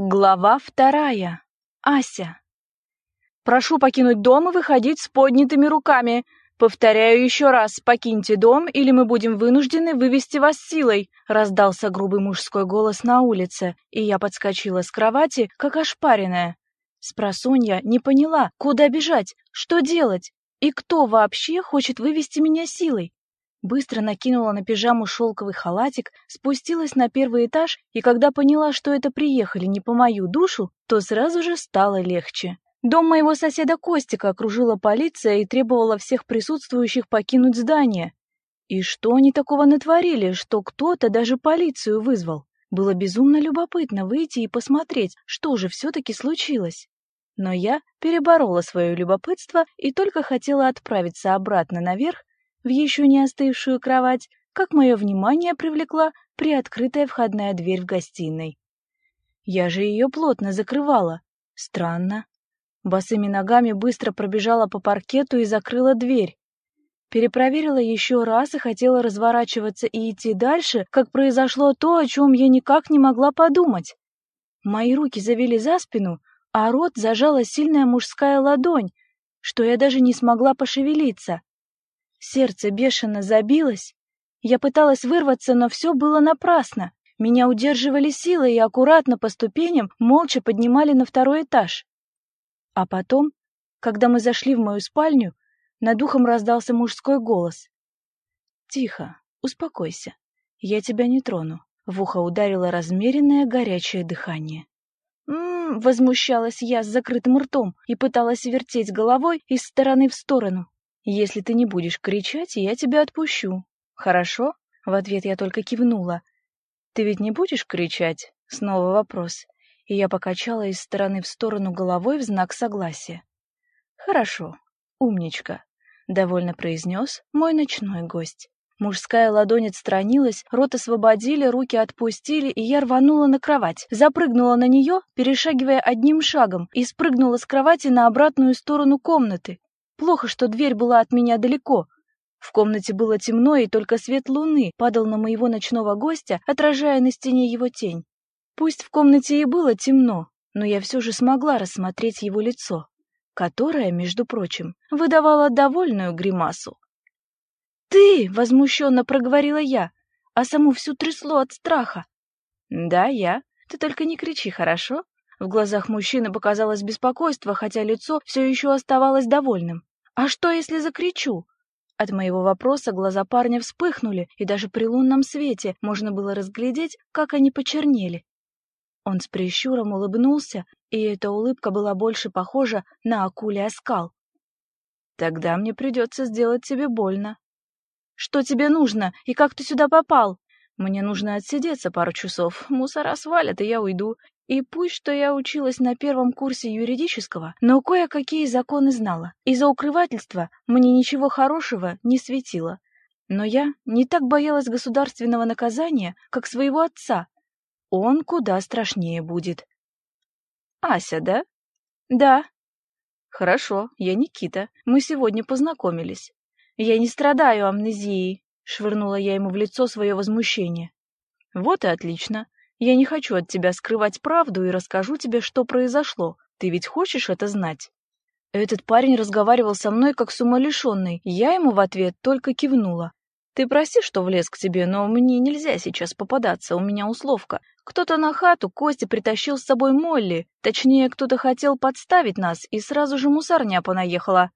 Глава вторая. Ася. Прошу покинуть дом и выходить с поднятыми руками. Повторяю еще раз, покиньте дом, или мы будем вынуждены вывести вас силой. Раздался грубый мужской голос на улице, и я подскочила с кровати, как ошпаренная. Спросонья не поняла, куда бежать, что делать, и кто вообще хочет вывести меня силой. Быстро накинула на пижаму шелковый халатик, спустилась на первый этаж, и когда поняла, что это приехали не по мою душу, то сразу же стало легче. Дом моего соседа Костика окружила полиция и требовала всех присутствующих покинуть здание. И что они такого натворили, что кто-то даже полицию вызвал? Было безумно любопытно выйти и посмотреть, что же все-таки случилось. Но я переборола свое любопытство и только хотела отправиться обратно наверх, в еще не остывшую кровать, как мое внимание привлекла приоткрытая входная дверь в гостиной. Я же ее плотно закрывала. Странно. Босыми ногами быстро пробежала по паркету и закрыла дверь. Перепроверила еще раз и хотела разворачиваться и идти дальше, как произошло то, о чем я никак не могла подумать. Мои руки завели за спину, а рот зажала сильная мужская ладонь, что я даже не смогла пошевелиться. Сердце бешено забилось. Я пыталась вырваться, но все было напрасно. Меня удерживали силы и аккуратно по ступеням молча поднимали на второй этаж. А потом, когда мы зашли в мою спальню, над ухом раздался мужской голос. «Тихо, успокойся, я тебя не трону». В ухо ударило размеренное горячее дыхание. «М-м-м», возмущалась я с закрытым ртом и пыталась вертеть головой из стороны в сторону. Если ты не будешь кричать, я тебя отпущу. Хорошо? В ответ я только кивнула. Ты ведь не будешь кричать? Снова вопрос. И я покачала из стороны в сторону головой в знак согласия. Хорошо. Умничка, довольно произнес мой ночной гость. Мужская ладонь отстранилась, рот освободили, руки отпустили, и я рванула на кровать, запрыгнула на нее, перешагивая одним шагом, и спрыгнула с кровати на обратную сторону комнаты. Плохо, что дверь была от меня далеко. В комнате было темно, и только свет луны падал на моего ночного гостя, отражая на стене его тень. Пусть в комнате и было темно, но я все же смогла рассмотреть его лицо, которое, между прочим, выдавало довольную гримасу. «Ты!» — возмущенно проговорила я, а саму всю трясло от страха. «Да, я. Ты только не кричи, хорошо?» В глазах мужчины показалось беспокойство, хотя лицо все еще оставалось довольным. «А что, если закричу?» От моего вопроса глаза парня вспыхнули, и даже при лунном свете можно было разглядеть, как они почернели. Он с прищуром улыбнулся, и эта улыбка была больше похожа на акулий оскал. «Тогда мне придется сделать тебе больно». «Что тебе нужно? И как ты сюда попал?» «Мне нужно отсидеться пару часов. Мусора свалят, и я уйду. И пусть что я училась на первом курсе юридического, но кое-какие законы знала, и за укрывательство мне ничего хорошего не светило. Но я не так боялась государственного наказания, как своего отца. Он куда страшнее будет. «Ася, да?» «Да». «Хорошо, я Никита. Мы сегодня познакомились. Я не страдаю амнезией», — швырнула я ему в лицо свое возмущение. «Вот и отлично. Я не хочу от тебя скрывать правду и расскажу тебе, что произошло. Ты ведь хочешь это знать?» Этот парень разговаривал со мной как с умалишенной. Я ему в ответ только кивнула. «Ты прости, что влез к тебе, но мне нельзя сейчас попадаться, у меня условка. Кто-то на хату Костя притащил с собой Молли. Точнее, кто-то хотел подставить нас, и сразу же мусорня понаехала.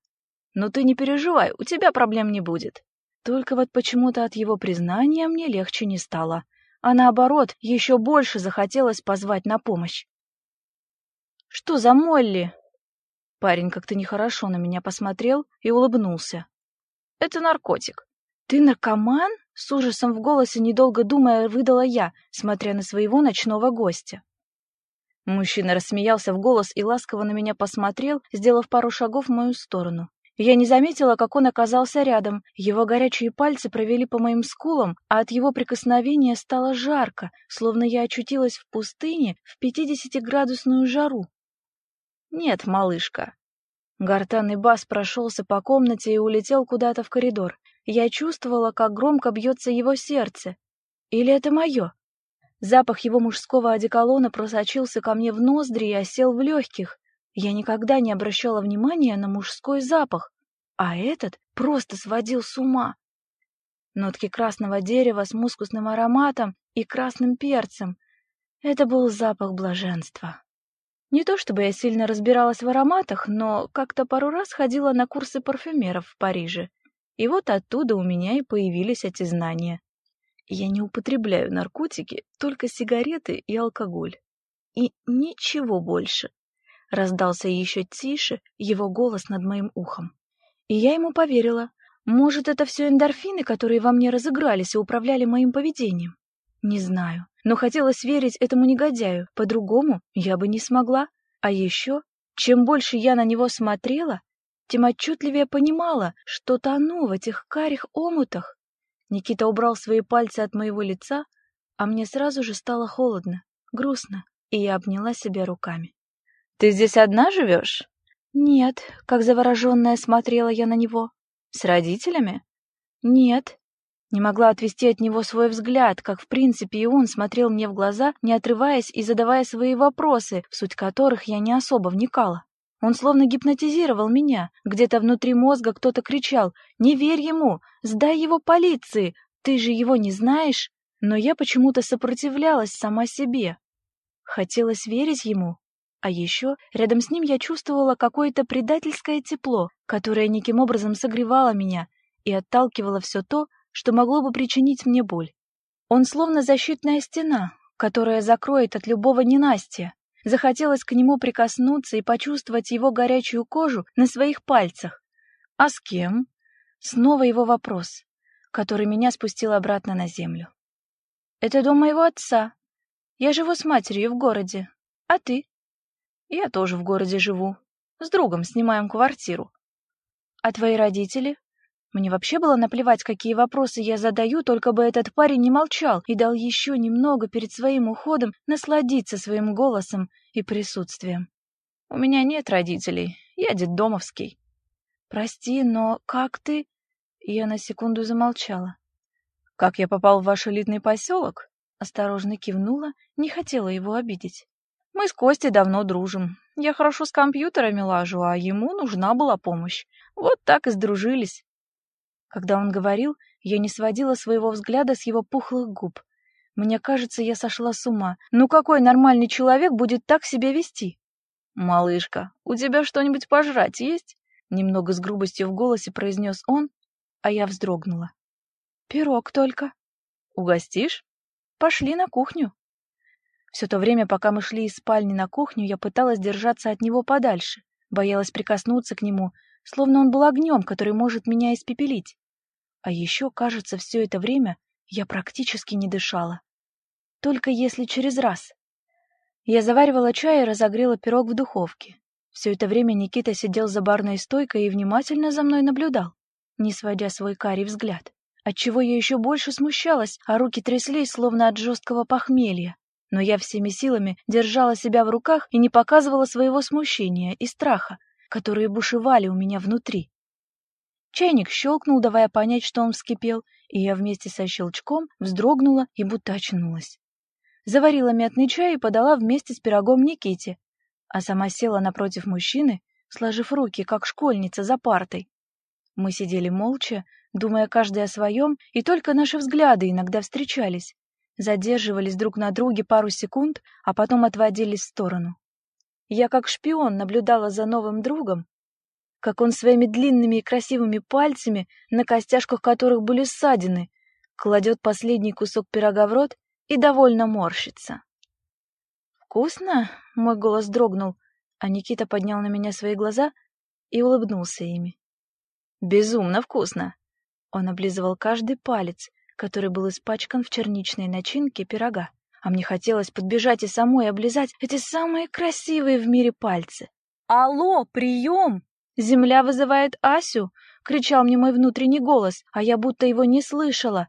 Но ты не переживай, у тебя проблем не будет». Только вот почему-то от его признания мне легче не стало а наоборот, еще больше захотелось позвать на помощь. «Что за Молли?» Парень как-то нехорошо на меня посмотрел и улыбнулся. «Это наркотик». «Ты наркоман?» — с ужасом в голосе, недолго думая, выдала я, смотря на своего ночного гостя. Мужчина рассмеялся в голос и ласково на меня посмотрел, сделав пару шагов в мою сторону. Я не заметила, как он оказался рядом. Его горячие пальцы провели по моим скулам, а от его прикосновения стало жарко, словно я очутилась в пустыне в пятидесятиградусную жару. «Нет, малышка». Гортанный бас прошелся по комнате и улетел куда-то в коридор. Я чувствовала, как громко бьется его сердце. Или это мое? Запах его мужского одеколона просочился ко мне в ноздри и осел в легких. Я никогда не обращала внимания на мужской запах, а этот просто сводил с ума. Нотки красного дерева с мускусным ароматом и красным перцем. Это был запах блаженства. Не то чтобы я сильно разбиралась в ароматах, но как-то пару раз ходила на курсы парфюмеров в Париже. И вот оттуда у меня и появились эти знания. Я не употребляю наркотики, только сигареты и алкоголь. И ничего больше. Раздался еще тише его голос над моим ухом. И я ему поверила. Может, это все эндорфины, которые во мне разыгрались и управляли моим поведением? Не знаю, но хотелось верить этому негодяю, по-другому я бы не смогла. А еще, чем больше я на него смотрела, тем отчетливее понимала, что тону в этих карих омутах. Никита убрал свои пальцы от моего лица, а мне сразу же стало холодно, грустно, и я обняла себя руками. «Ты здесь одна живешь?» «Нет», — как завороженная смотрела я на него. «С родителями?» «Нет». Не могла отвести от него свой взгляд, как в принципе и он смотрел мне в глаза, не отрываясь и задавая свои вопросы, в суть которых я не особо вникала. Он словно гипнотизировал меня. Где-то внутри мозга кто-то кричал «Не верь ему! Сдай его полиции! Ты же его не знаешь!» Но я почему-то сопротивлялась сама себе. Хотелось верить ему. А еще рядом с ним я чувствовала какое-то предательское тепло, которое неким образом согревало меня и отталкивало все то, что могло бы причинить мне боль. Он словно защитная стена, которая закроет от любого ненастья. Захотелось к нему прикоснуться и почувствовать его горячую кожу на своих пальцах. А с кем? Снова его вопрос, который меня спустил обратно на землю. Это дом моего отца. Я живу с матерью в городе. А ты? Я тоже в городе живу. С другом снимаем квартиру. А твои родители? Мне вообще было наплевать, какие вопросы я задаю, только бы этот парень не молчал и дал еще немного перед своим уходом насладиться своим голосом и присутствием. У меня нет родителей, я детдомовский. Прости, но как ты... Я на секунду замолчала. Как я попал в ваш элитный поселок? Осторожно кивнула, не хотела его обидеть. Мы с Костей давно дружим. Я хорошо с компьютерами лажу, а ему нужна была помощь. Вот так и сдружились. Когда он говорил, я не сводила своего взгляда с его пухлых губ. Мне кажется, я сошла с ума. Ну какой нормальный человек будет так себя вести? Малышка, у тебя что-нибудь пожрать есть? Немного с грубостью в голосе произнес он, а я вздрогнула. Пирог только. Угостишь? Пошли на кухню. Все то время, пока мы шли из спальни на кухню, я пыталась держаться от него подальше, боялась прикоснуться к нему, словно он был огнем, который может меня испепелить. А еще, кажется, все это время я практически не дышала. Только если через раз. Я заваривала чай и разогрела пирог в духовке. Все это время Никита сидел за барной стойкой и внимательно за мной наблюдал, не сводя свой карий взгляд, отчего я еще больше смущалась, а руки тряслись, словно от жесткого похмелья. Но я всеми силами держала себя в руках и не показывала своего смущения и страха, которые бушевали у меня внутри. Чайник щелкнул, давая понять, что он вскипел, и я вместе со щелчком вздрогнула и будто очнулась. Заварила мятный чай и подала вместе с пирогом Никите, а сама села напротив мужчины, сложив руки, как школьница за партой. Мы сидели молча, думая каждый о своем, и только наши взгляды иногда встречались, задерживались друг на друге пару секунд, а потом отводились в сторону. Я как шпион наблюдала за новым другом, как он своими длинными и красивыми пальцами, на костяшках которых были ссадины, кладет последний кусок пирога в рот и довольно морщится. «Вкусно?» — мой голос дрогнул, а Никита поднял на меня свои глаза и улыбнулся ими. «Безумно вкусно!» Он облизывал каждый палец, который был испачкан в черничной начинке пирога, а мне хотелось подбежать и самой облизать эти самые красивые в мире пальцы. «Алло, прием!» «Земля вызывает Асю!» — кричал мне мой внутренний голос, а я будто его не слышала.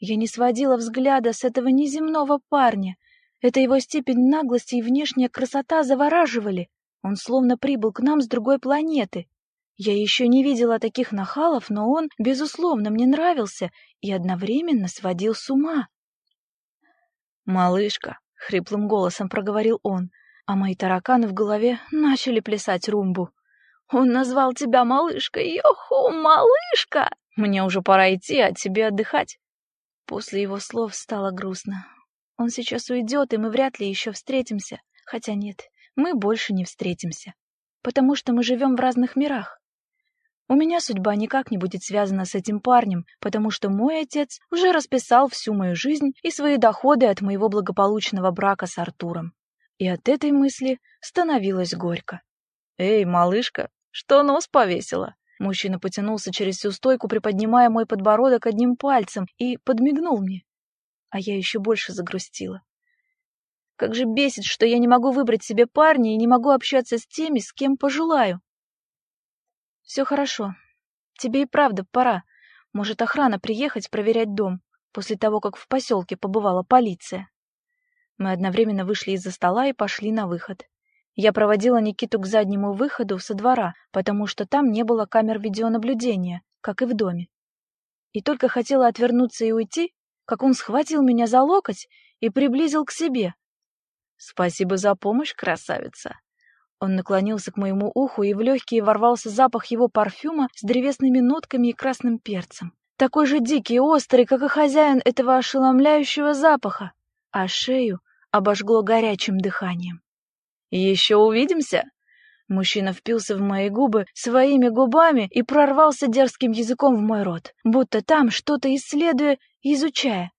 Я не сводила взгляда с этого неземного парня. Это его степень наглости и внешняя красота завораживали. Он словно прибыл к нам с другой планеты. Я еще не видела таких нахалов, но он, безусловно, мне нравился и одновременно сводил с ума. «Малышка», — хриплым голосом проговорил он, а мои тараканы в голове начали плясать румбу. «Он назвал тебя малышкой, йоху, малышка! Мне уже пора идти, а тебе отдыхать». После его слов стало грустно. Он сейчас уйдет, и мы вряд ли еще встретимся. Хотя нет, мы больше не встретимся. Потому что мы живем в разных мирах. У меня судьба никак не будет связана с этим парнем, потому что мой отец уже расписал всю мою жизнь и свои доходы от моего благополучного брака с Артуром. И от этой мысли становилось горько. «Эй, малышка, что нос повесила?» Мужчина потянулся через всю стойку, приподнимая мой подбородок одним пальцем, и подмигнул мне. А я еще больше загрустила. Как же бесит, что я не могу выбрать себе парня и не могу общаться с теми, с кем пожелаю. Все хорошо. Тебе и правда пора. Может, охрана приехать проверять дом, после того, как в поселке побывала полиция. Мы одновременно вышли из-за стола и пошли на выход. Я проводила Никиту к заднему выходу со двора, потому что там не было камер видеонаблюдения, как и в доме. И только хотела отвернуться и уйти, как он схватил меня за локоть и приблизил к себе. «Спасибо за помощь, красавица!» Он наклонился к моему уху, и в легкие ворвался запах его парфюма с древесными нотками и красным перцем. Такой же дикий и острый, как и хозяин этого ошеломляющего запаха. А шею обожгло горячим дыханием. «Еще увидимся?» Мужчина впился в мои губы своими губами и прорвался дерзким языком в мой рот, будто там что-то исследуя изучая.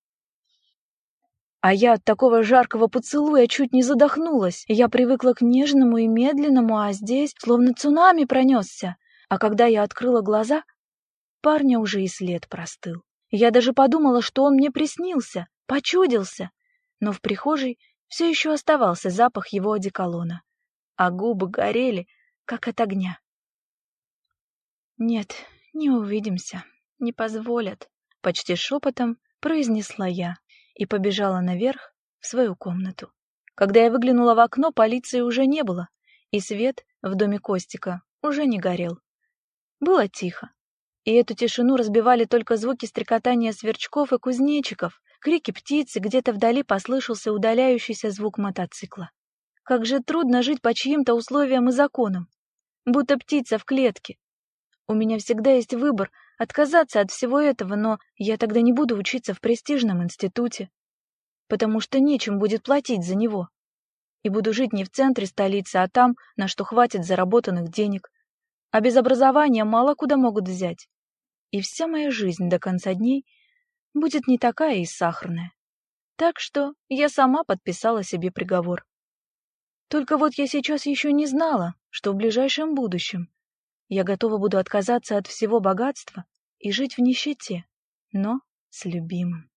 А я от такого жаркого поцелуя чуть не задохнулась. Я привыкла к нежному и медленному, а здесь словно цунами пронесся. А когда я открыла глаза, парня уже и след простыл. Я даже подумала, что он мне приснился, почудился. Но в прихожей все еще оставался запах его одеколона, а губы горели, как от огня. «Нет, не увидимся, не позволят», — почти шепотом произнесла я и побежала наверх в свою комнату. Когда я выглянула в окно, полиции уже не было, и свет в доме Костика уже не горел. Было тихо, и эту тишину разбивали только звуки стрекотания сверчков и кузнечиков, крики птицы, где-то вдали послышался удаляющийся звук мотоцикла. Как же трудно жить по чьим-то условиям и законам, будто птица в клетке. У меня всегда есть выбор отказаться от всего этого, но я тогда не буду учиться в престижном институте, потому что нечем будет платить за него. И буду жить не в центре столицы, а там, на что хватит заработанных денег. А без образования мало куда могут взять. И вся моя жизнь до конца дней будет не такая и сахарная. Так что я сама подписала себе приговор. Только вот я сейчас еще не знала, что в ближайшем будущем я готова буду отказаться от всего богатства и жить в нищете, но с любимым.